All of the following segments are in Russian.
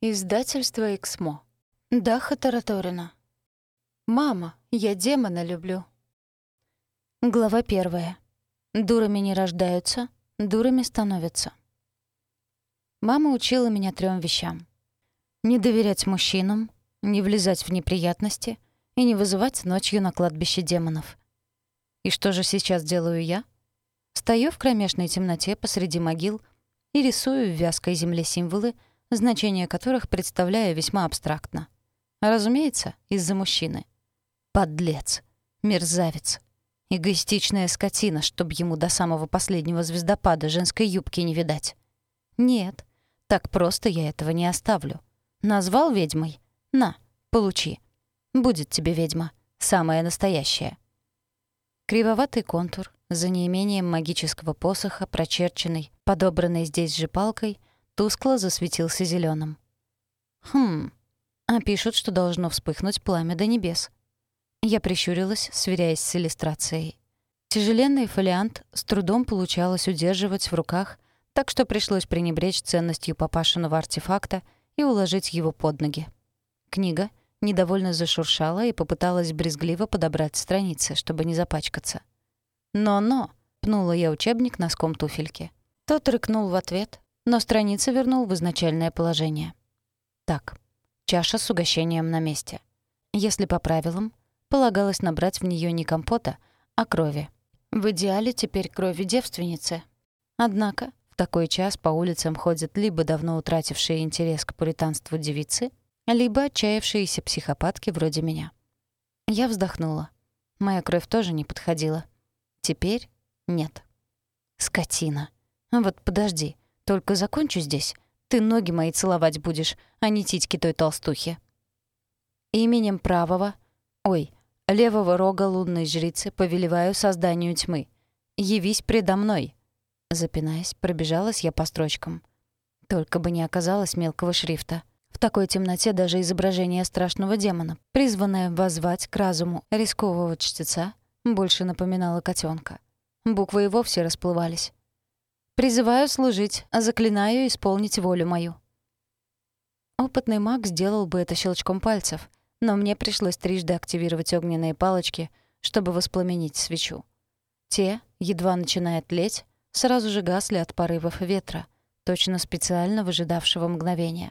Издательство «Эксмо». Даха Тараторина. «Мама, я демона люблю». Глава первая. Дурами не рождаются, дурами становятся. Мама учила меня трем вещам. Не доверять мужчинам, не влезать в неприятности и не вызывать ночью на кладбище демонов. И что же сейчас делаю я? Стою в кромешной темноте посреди могил и рисую в вязкой земле символы — значение которых представляю весьма абстрактно. Разумеется, из-за мужчины. Подлец. Мерзавец. Эгоистичная скотина, чтобы ему до самого последнего звездопада женской юбки не видать. Нет, так просто я этого не оставлю. Назвал ведьмой? На, получи. Будет тебе ведьма. Самая настоящая. Кривоватый контур, за неимением магического посоха, прочерченный, подобранный здесь же палкой, тускло засветился зеленым. Хм, а пишут, что должно вспыхнуть пламя до небес. Я прищурилась, сверяясь с иллюстрацией. Тяжеленный фолиант с трудом получалось удерживать в руках, так что пришлось пренебречь ценностью папашиного артефакта и уложить его под ноги. Книга недовольно зашуршала и попыталась брезгливо подобрать страницы, чтобы не запачкаться. «Но-но!» — пнула я учебник носком туфельки. Тот рыкнул в ответ, но страница вернул в изначальное положение. Так, чаша с угощением на месте. Если по правилам, полагалось набрать в нее не компота, а крови. В идеале теперь крови девственницы. Однако в такой час по улицам ходят либо давно утратившие интерес к пуританству девицы, либо отчаявшиеся психопатки вроде меня. Я вздохнула. Моя кровь тоже не подходила. Теперь нет. Скотина. Вот подожди. Только закончу здесь. Ты ноги мои целовать будешь, а не титьки той толстухи. Именем правого, ой, левого рога лунной жрицы повелеваю созданию тьмы. Явись предо мной. Запинаясь, пробежалась я по строчкам. Только бы не оказалось мелкого шрифта. В такой темноте даже изображение страшного демона, призванное воззвать к разуму рискового чтеца, больше напоминало котенка. Буквы и вовсе расплывались. Призываю служить, а заклинаю исполнить волю мою». Опытный маг сделал бы это щелчком пальцев, но мне пришлось трижды активировать огненные палочки, чтобы воспламенить свечу. Те, едва начиная тлеть, сразу же гасли от порывов ветра, точно специально выжидавшего мгновения.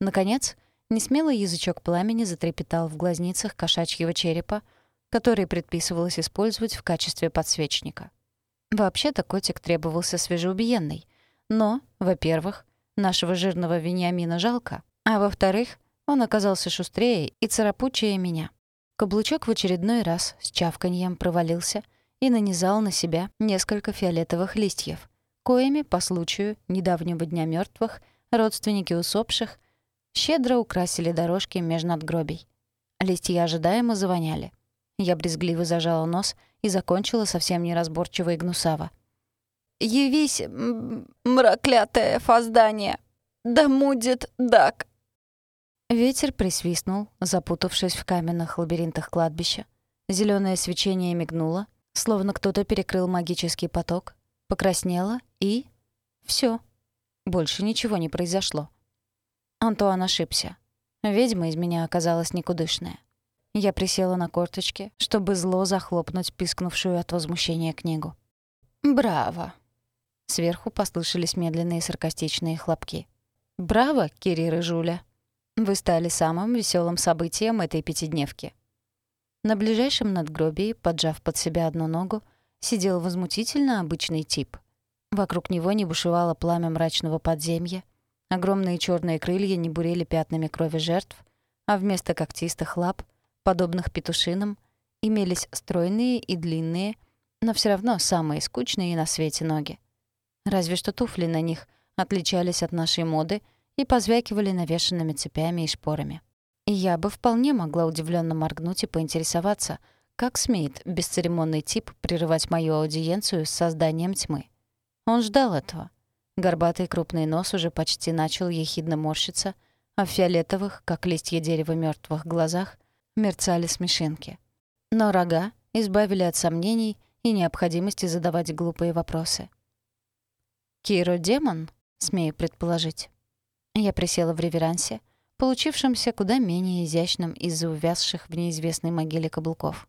Наконец, несмелый язычок пламени затрепетал в глазницах кошачьего черепа, который предписывалось использовать в качестве подсвечника. Вообще-то котик требовался свежеубиенный. Но, во-первых, нашего жирного Вениамина жалко, а во-вторых, он оказался шустрее и царапучее меня. Каблучок в очередной раз с чавканьем провалился и нанизал на себя несколько фиолетовых листьев, коими, по случаю недавнего Дня мертвых родственники усопших щедро украсили дорожки меж надгробий. Листья ожидаемо завоняли. Я брезгливо зажала нос и закончила совсем неразборчиво и гнусаво. «Явись, мраклятое фаздание! Да мудит дак!» Ветер присвистнул, запутавшись в каменных лабиринтах кладбища. Зелёное свечение мигнуло, словно кто-то перекрыл магический поток, покраснело и... всё. Больше ничего не произошло. Антуан ошибся. Ведьма из меня оказалась никудышная. Я присела на корточки, чтобы зло захлопнуть пискнувшую от возмущения книгу. «Браво!» Сверху послышались медленные саркастичные хлопки. «Браво, Кирир и Жуля! Вы стали самым веселым событием этой пятидневки». На ближайшем надгробии, поджав под себя одну ногу, сидел возмутительно обычный тип. Вокруг него не бушевало пламя мрачного подземья, огромные черные крылья не бурели пятнами крови жертв, а вместо когтистых лап — подобных петушинам, имелись стройные и длинные, но все равно самые скучные на свете ноги. Разве что туфли на них отличались от нашей моды и позвякивали навешенными цепями и шпорами. И я бы вполне могла удивленно моргнуть и поинтересоваться, как смеет бесцеремонный тип прерывать мою аудиенцию с созданием тьмы. Он ждал этого. Горбатый крупный нос уже почти начал ехидно морщиться, а в фиолетовых, как листья дерева мертвых глазах, мерцали смешинки. Но рога избавили от сомнений и необходимости задавать глупые вопросы. «Киро демон?» — смею предположить. Я присела в реверансе, получившемся куда менее изящным из-за увязших в неизвестной могиле каблуков.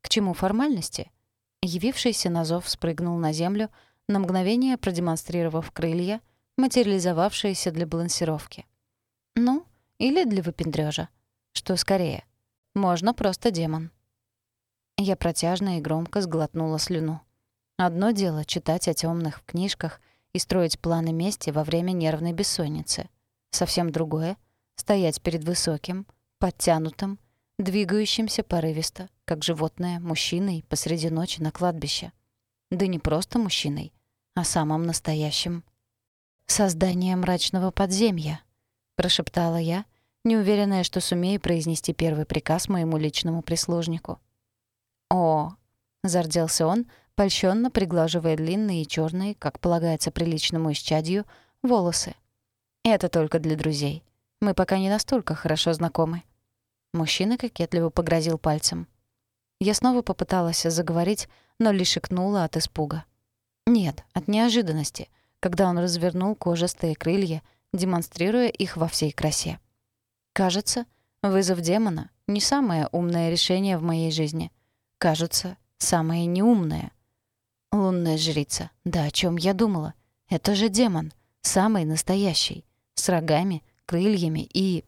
К чему формальности? Явившийся на зов спрыгнул на землю, на мгновение продемонстрировав крылья, материализовавшиеся для балансировки. Ну, или для выпендрёжа. Что скорее? Можно просто демон. Я протяжно и громко сглотнула слюну. Одно дело читать о темных в книжках и строить планы мести во время нервной бессонницы. Совсем другое — стоять перед высоким, подтянутым, двигающимся порывисто, как животное, мужчиной посреди ночи на кладбище. Да не просто мужчиной, а самым настоящим. «Создание мрачного подземья», — прошептала я, неуверенная, что сумею произнести первый приказ моему личному прислужнику. «О!» — зарделся он, польщённо приглаживая длинные и чёрные, как полагается приличному исчадью, волосы. «Это только для друзей. Мы пока не настолько хорошо знакомы». Мужчина кокетливо погрозил пальцем. Я снова попыталась заговорить, но лишь икнула от испуга. Нет, от неожиданности, когда он развернул кожистые крылья, демонстрируя их во всей красе. Кажется, вызов демона — не самое умное решение в моей жизни. Кажется, самое неумное. Лунная жрица. Да о чем я думала? Это же демон. Самый настоящий. С рогами, крыльями и...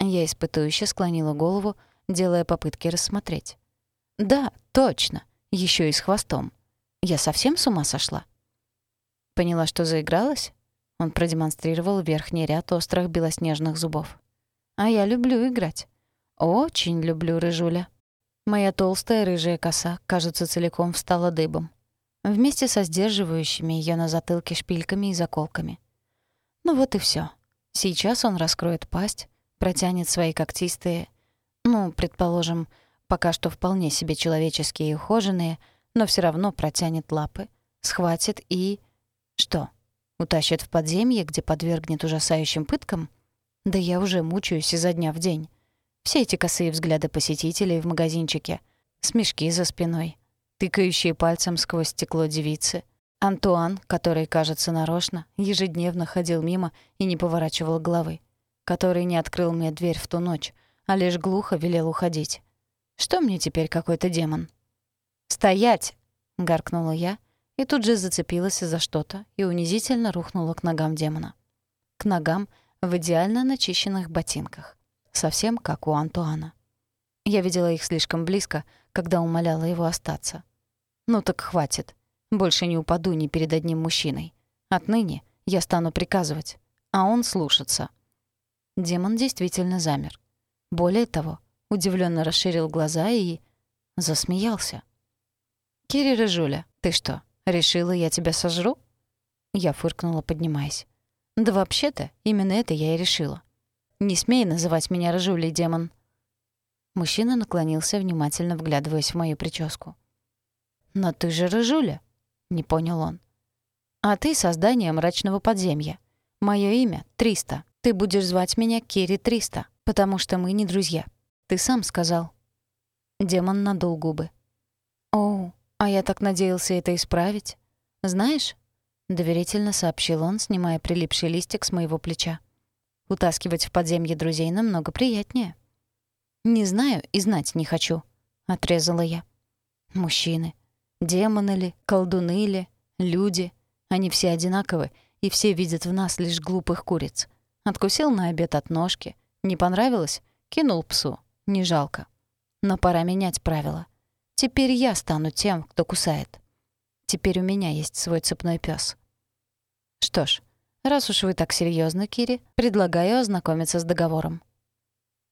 Я испытующе склонила голову, делая попытки рассмотреть. Да, точно. Еще и с хвостом. Я совсем с ума сошла? Поняла, что заигралась? Он продемонстрировал верхний ряд острых белоснежных зубов. А я люблю играть. Очень люблю рыжуля. Моя толстая рыжая коса, кажется, целиком встала дыбом вместе со сдерживающими ее на затылке шпильками и заколками. Ну вот и все. Сейчас он раскроет пасть, протянет свои когтистые, ну, предположим, пока что вполне себе человеческие и ухоженные, но все равно протянет лапы, схватит и... Что? Утащит в подземье, где подвергнет ужасающим пыткам? Да я уже мучаюсь изо дня в день. Все эти косые взгляды посетителей в магазинчике, смешки за спиной, тыкающие пальцем сквозь стекло девицы. Антуан, который, кажется, нарочно, ежедневно ходил мимо и не поворачивал головы. Который не открыл мне дверь в ту ночь, а лишь глухо велел уходить. Что мне теперь какой-то демон? «Стоять!» — гаркнула я, и тут же зацепилась за что-то и унизительно рухнула к ногам демона. К ногам в идеально начищенных ботинках. Совсем как у Антуана. Я видела их слишком близко, когда умоляла его остаться. «Ну так хватит. Больше не упаду ни перед одним мужчиной. Отныне я стану приказывать, а он слушаться». Демон действительно замер. Более того, удивленно расширил глаза и... засмеялся. «Кири Рыжуля, ты что, решила, я тебя сожру?» Я фыркнула, поднимаясь. «Да вообще-то, именно это я и решила. Не смей называть меня Рыжулей, демон. Мужчина наклонился, внимательно вглядываясь в мою прическу. «Но ты же рыжуля», — не понял он. «А ты — создание мрачного подземья. Моё имя — Триста. Ты будешь звать меня Кири Триста, потому что мы не друзья. Ты сам сказал». Демон надул губы. «Оу, а я так надеялся это исправить. Знаешь?» — доверительно сообщил он, снимая прилипший листик с моего плеча. «Утаскивать в подземье друзей намного приятнее». «Не знаю и знать не хочу», — отрезала я. «Мужчины. Демоны ли, колдуны ли, люди. Они все одинаковы, и все видят в нас лишь глупых куриц. Откусил на обед от ножки. Не понравилось? Кинул псу. Не жалко. Но пора менять правила. Теперь я стану тем, кто кусает. Теперь у меня есть свой цепной пес. Что ж, раз уж вы так серьезно, Кири, предлагаю ознакомиться с договором.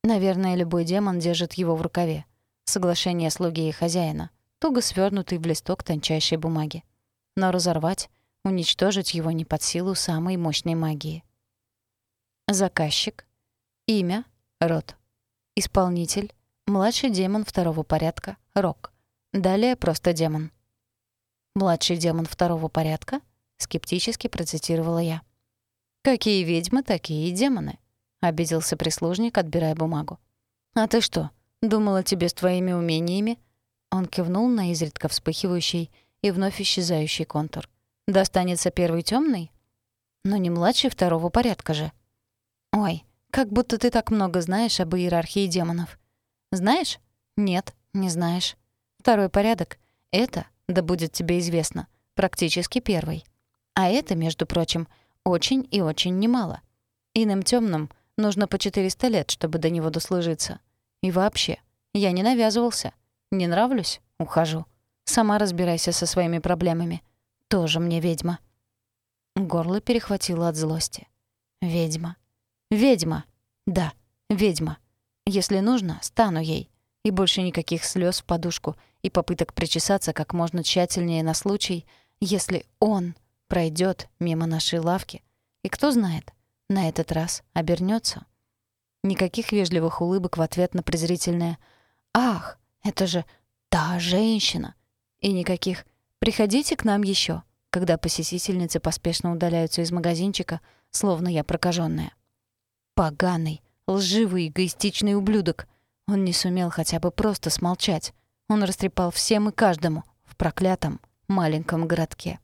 Наверное, любой демон держит его в рукаве. Соглашение слуги и хозяина, туго свернутый в листок тончайшей бумаги. Но разорвать, уничтожить его не под силу самой мощной магии. Заказчик. Имя. Род. Исполнитель. Младший демон второго порядка. Рок. Далее просто демон. «Младший демон второго порядка?» — скептически процитировала я. «Какие ведьмы, такие и демоны. — обиделся прислужник, отбирая бумагу. «А ты что, думала тебе с твоими умениями?» Он кивнул на изредка вспыхивающий и вновь исчезающий контур. «Достанется первый темный? но не младший второго порядка же. Ой, как будто ты так много знаешь об иерархии демонов. Знаешь? Нет, не знаешь. Второй порядок — это, да будет тебе известно, практически первый. А это, между прочим, очень и очень немало. Иным темным нужно по 400 лет, чтобы до него дослужиться. И вообще, я не навязывался. Не нравлюсь — ухожу. Сама разбирайся со своими проблемами. Тоже мне ведьма. Горло перехватило от злости. Ведьма. Ведьма. Да, ведьма. Если нужно, стану ей. И больше никаких слез в подушку и попыток причесаться как можно тщательнее на случай, если он пройдет мимо нашей лавки. И кто знает, на этот раз обернется. Никаких вежливых улыбок в ответ на презрительное «Ах, это же та женщина!» И никаких «Приходите к нам еще, когда посетительницы поспешно удаляются из магазинчика, словно я прокаженная. Поганый, лживый, эгоистичный ублюдок. Он не сумел хотя бы просто смолчать. Он растрепал всем и каждому в проклятом маленьком городке.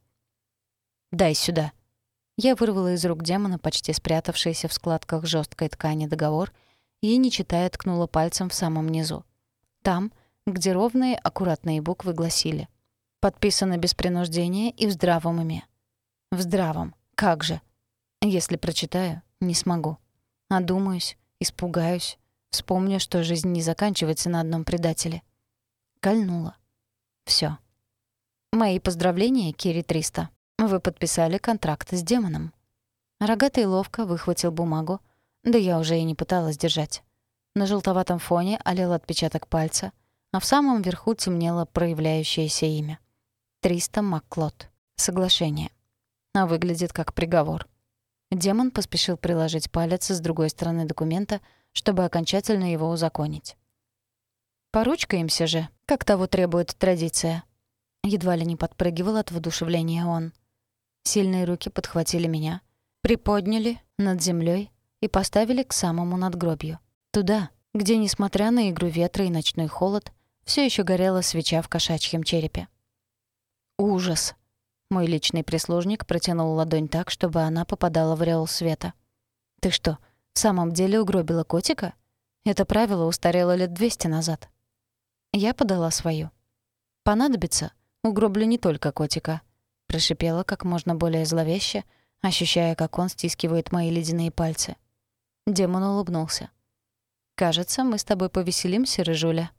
«Дай сюда». Я вырвала из рук демона почти спрятавшийся в складках жесткой ткани договор и, не читая, ткнула пальцем в самом низу. Там, где ровные, аккуратные буквы гласили «Подписано без принуждения и в здравом уме». В здравом. Как же? Если прочитаю, не смогу. Одумаюсь, испугаюсь, вспомню, что жизнь не заканчивается на одном предателе. Кольнула. Все. Мои поздравления, Кири 300. Вы подписали контракт с демоном. Рогатый ловко выхватил бумагу, да я уже и не пыталась держать. На желтоватом фоне олел отпечаток пальца, а в самом верху темнело проявляющееся имя. Триста Макклот. Соглашение. А выглядит как приговор. Демон поспешил приложить палец с другой стороны документа, чтобы окончательно его узаконить. «Поручкаемся же, как того требует традиция». Едва ли не подпрыгивал от воодушевления он. Сильные руки подхватили меня, приподняли над землей и поставили к самому надгробью. Туда, где, несмотря на игру ветра и ночной холод, все еще горела свеча в кошачьем черепе. Ужас! Мой личный прислужник протянул ладонь так, чтобы она попадала в реол света. «Ты что, самом деле угробила котика? Это правило устарело лет двести назад». Я подала свою. «Понадобится, угроблю не только котика», прошипела как можно более зловеще, ощущая, как он стискивает мои ледяные пальцы. Демон улыбнулся. «Кажется, мы с тобой повеселимся, Рыжуля».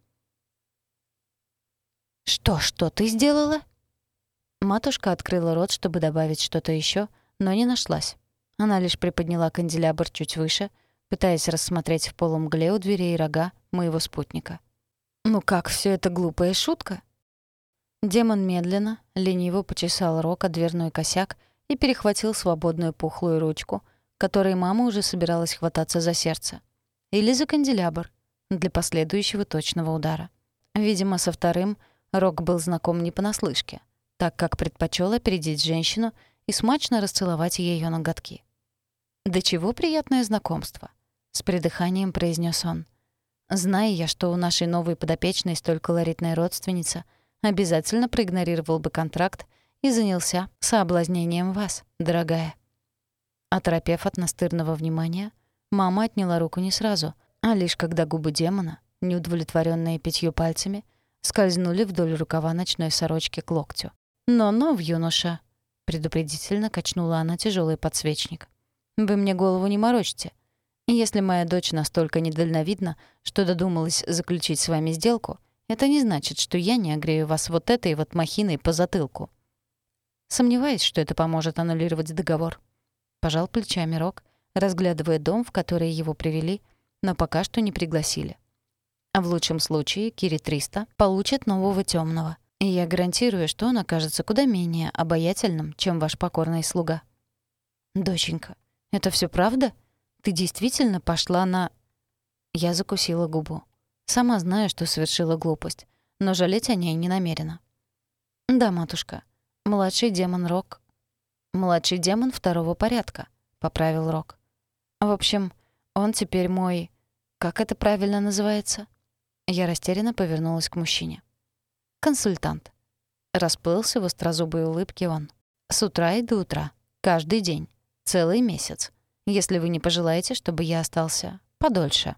«Что, что ты сделала?» Матушка открыла рот, чтобы добавить что-то еще, но не нашлась. Она лишь приподняла канделябр чуть выше, пытаясь рассмотреть в полумгле у дверей рога моего спутника. «Ну как, все это глупая шутка?» Демон медленно, лениво почесал рог о дверной косяк и перехватил свободную пухлую ручку, которой мама уже собиралась хвататься за сердце. Или за канделябр для последующего точного удара. Видимо, со вторым Рок был знаком не понаслышке, так как предпочел опередить женщину и смачно расцеловать ее ноготки. «Да чего приятное знакомство!» — с придыханием произнес он. «Зная я, что у нашей новой подопечной столь колоритная родственница — обязательно проигнорировал бы контракт и занялся соблазнением вас, дорогая». Оторопев от настырного внимания, мама отняла руку не сразу, а лишь когда губы демона, неудовлетворенные пятью пальцами, скользнули вдоль рукава ночной сорочки к локтю. «Но-но, в юноша!» — предупредительно качнула она тяжелый подсвечник. «Вы мне голову не морочьте. Если моя дочь настолько недальновидна, что додумалась заключить с вами сделку — это не значит, что я не огрею вас вот этой вот махиной по затылку. Сомневаюсь, что это поможет аннулировать договор. Пожал плечами Рок, разглядывая дом, в который его привели, но пока что не пригласили. А в лучшем случае Кири 300 получит нового темного, и я гарантирую, что он окажется куда менее обаятельным, чем ваш покорный слуга. «Доченька, это все правда? Ты действительно пошла на...» Я закусила губу. Сама знаю, что совершила глупость, но жалеть о ней не намерена. «Да, матушка. Младший демон Рок...» «Младший демон второго порядка», — поправил Рок. «В общем, он теперь мой... Как это правильно называется?» Я растерянно повернулась к мужчине. «Консультант». Расплылся в острозубой улыбке он. «С утра и до утра. Каждый день. Целый месяц. Если вы не пожелаете, чтобы я остался подольше».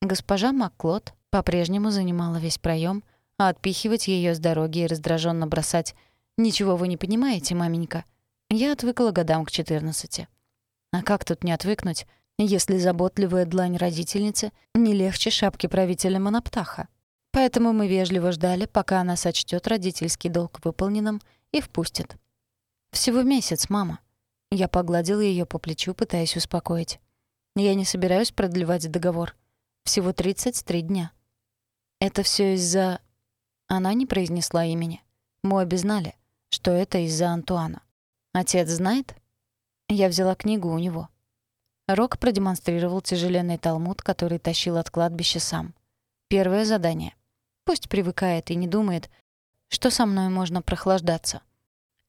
Госпожа Макклод по-прежнему занимала весь проем, а отпихивать ее с дороги и раздраженно бросать «Ничего вы не понимаете, маменька», я отвыкла годам к 14. А как тут не отвыкнуть, если заботливая длань родительницы не легче шапки правителя Моноптаха? Поэтому мы вежливо ждали, пока она сочтет родительский долг выполненным и впустит. «Всего месяц, мама». Я погладила ее по плечу, пытаясь успокоить. «Я не собираюсь продлевать договор. Всего 33 дня». «Это все из-за...» Она не произнесла имени. Мы обе знали, что это из-за Антуана. «Отец знает?» Я взяла книгу у него. Рок продемонстрировал тяжеленный талмуд, который тащил от кладбища сам. Первое задание. Пусть привыкает и не думает, что со мной можно прохлаждаться.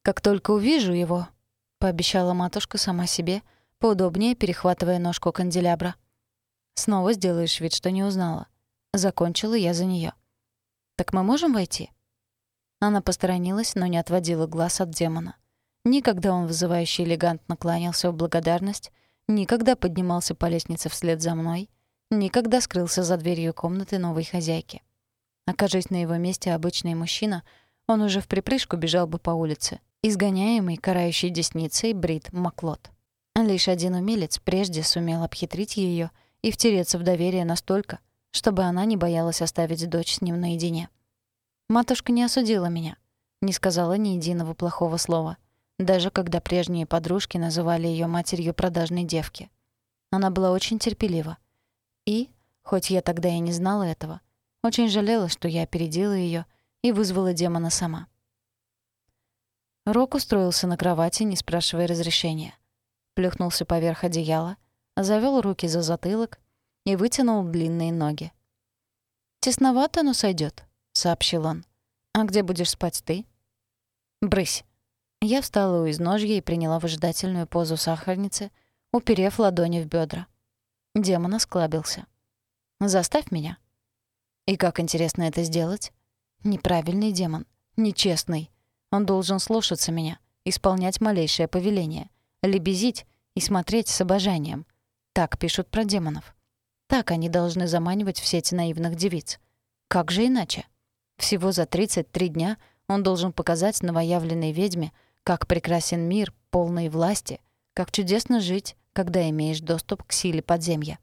Как только увижу его, пообещала матушка сама себе, поудобнее перехватывая ножку канделябра. Снова сделаешь вид, что не узнала. Закончила я за нее. Так мы можем войти? Она посторонилась, но не отводила глаз от демона. Никогда он вызывающе элегантно кланялся в благодарность, никогда поднимался по лестнице вслед за мной, никогда скрылся за дверью комнаты новой хозяйки. Окажись на его месте обычный мужчина, он уже в припрыжку бежал бы по улице, изгоняемый карающей десницей Брит Маклот. Лишь один умелец прежде сумел обхитрить ее и втереться в доверие настолько, чтобы она не боялась оставить дочь с ним наедине. Матушка не осудила меня, не сказала ни единого плохого слова, даже когда прежние подружки называли ее матерью продажной девки. Она была очень терпелива. И, хоть я тогда и не знала этого, очень жалела, что я опередила ее и вызвала демона сама. Рок устроился на кровати, не спрашивая разрешения. Плюхнулся поверх одеяла, завёл руки за затылок и вытянул длинные ноги. «Тесновато, но сойдёт», — сообщил он. «А где будешь спать ты?» «Брысь». Я встала у изножья и приняла выжидательную позу сахарницы, уперев ладони в бедра. Демон осклабился. «Заставь меня», и как интересно это сделать? Неправильный демон, нечестный. Он должен слушаться меня, исполнять малейшее повеление, лебезить и смотреть с обожанием. Так пишут про демонов. Так они должны заманивать в сети наивных девиц. Как же иначе? Всего за 33 дня он должен показать новоявленной ведьме, как прекрасен мир, полный власти, как чудесно жить, когда имеешь доступ к силе подземья.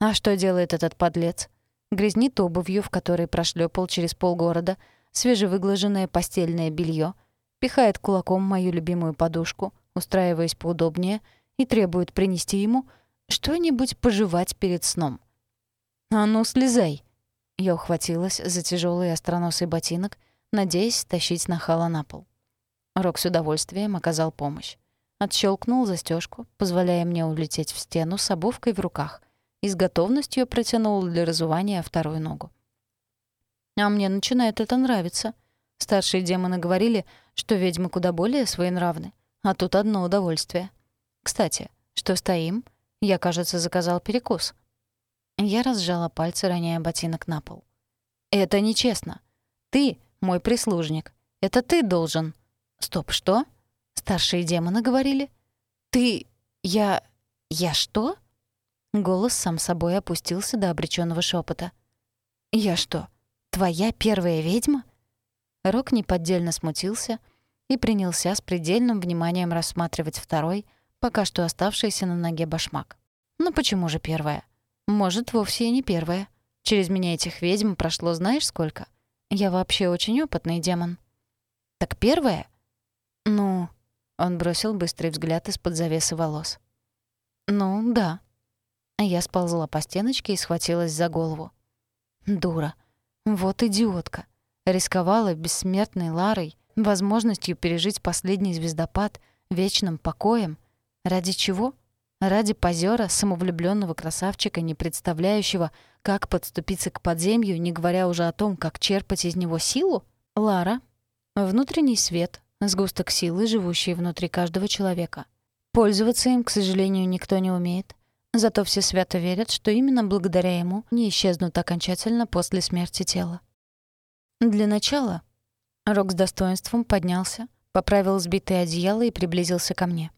А что делает этот подлец? грязнит обувью, в которой прошлепал через полгорода, свежевыглаженное постельное белье, пихает кулаком мою любимую подушку, устраиваясь поудобнее, и требует принести ему что-нибудь пожевать перед сном. «А ну, слезай!» Я ухватилась за тяжелый остроносый ботинок, надеясь тащить нахала на пол. Рок с удовольствием оказал помощь. Отщелкнул застежку, позволяя мне улететь в стену с обувкой в руках — и с готовностью протянул для разувания вторую ногу. А мне начинает это нравиться. Старшие демоны говорили, что ведьмы куда более своенравны, а тут одно удовольствие. Кстати, что стоим? Я, кажется, заказал перекус. Я разжала пальцы, роняя ботинок на пол. «Это нечестно. Ты — мой прислужник. Это ты должен...» «Стоп, что?» Старшие демоны говорили. «Ты... я... я что?» Голос сам собой опустился до обречённого шепота. «Я что, твоя первая ведьма?» Рок неподдельно смутился и принялся с предельным вниманием рассматривать второй, пока что оставшийся на ноге башмак. «Ну почему же первая? Может, вовсе и не первая. Через меня этих ведьм прошло знаешь сколько? Я вообще очень опытный демон». «Так первая?» «Ну...» — он бросил быстрый взгляд из-под завесы волос. «Ну, да», я сползла по стеночке и схватилась за голову. Дура. Вот идиотка. Рисковала бессмертной Ларой, возможностью пережить последний звездопад, вечным покоем. Ради чего? Ради позера, самовлюбленного красавчика, не представляющего, как подступиться к подземью, не говоря уже о том, как черпать из него силу? Лара. Внутренний свет, сгусток силы, живущий внутри каждого человека. Пользоваться им, к сожалению, никто не умеет. Зато все свято верят, что именно благодаря ему не исчезнут окончательно после смерти тела. Для начала Рок с достоинством поднялся, поправил сбитое одеяло и приблизился ко мне.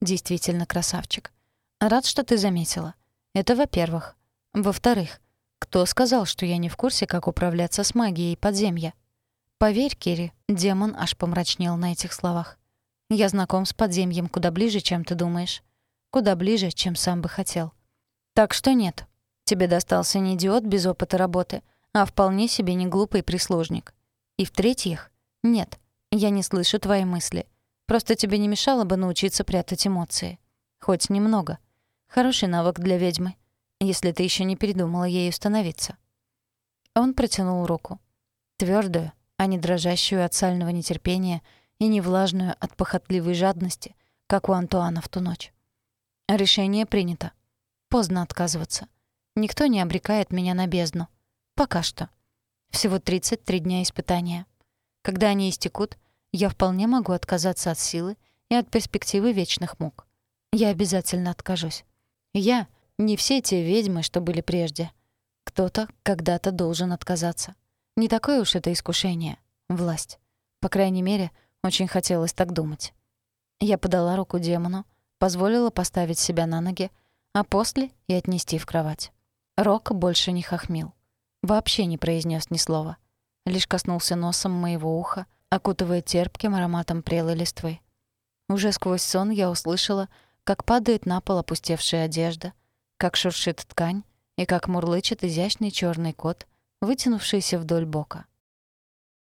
действительно красавчик. Рад, что ты заметила. Это во-первых. Во-вторых, кто сказал, что я не в курсе, как управляться с магией подземья? Поверь, Кири, демон аж помрачнел на этих словах. Я знаком с подземьем куда ближе, чем ты думаешь. Куда ближе, чем сам бы хотел. Так что нет. Тебе достался не идиот без опыта работы, а вполне себе не глупый прислужник. И в-третьих, нет, я не слышу твои мысли. Просто тебе не мешало бы научиться прятать эмоции. Хоть немного. Хороший навык для ведьмы, если ты еще не передумала ею становиться. Он протянул руку. твердую, а не дрожащую от сального нетерпения и не влажную от похотливой жадности, как у Антуана в ту ночь. Решение принято. Поздно отказываться. Никто не обрекает меня на бездну. Пока что. Всего 33 дня испытания. Когда они истекут, я вполне могу отказаться от силы и от перспективы вечных мук. Я обязательно откажусь. Я — не все те ведьмы, что были прежде. Кто-то когда-то должен отказаться. Не такое уж это искушение. Власть. По крайней мере, очень хотелось так думать. Я подала руку демону, позволила поставить себя на ноги, а после и отнести в кровать. Рок больше не хохмил. Вообще не произнес ни слова. Лишь коснулся носом моего уха, окутывая терпким ароматом прелой листвы. Уже сквозь сон я услышала, как падает на пол опустевшая одежда, как шуршит ткань и как мурлычет изящный черный кот, вытянувшийся вдоль бока.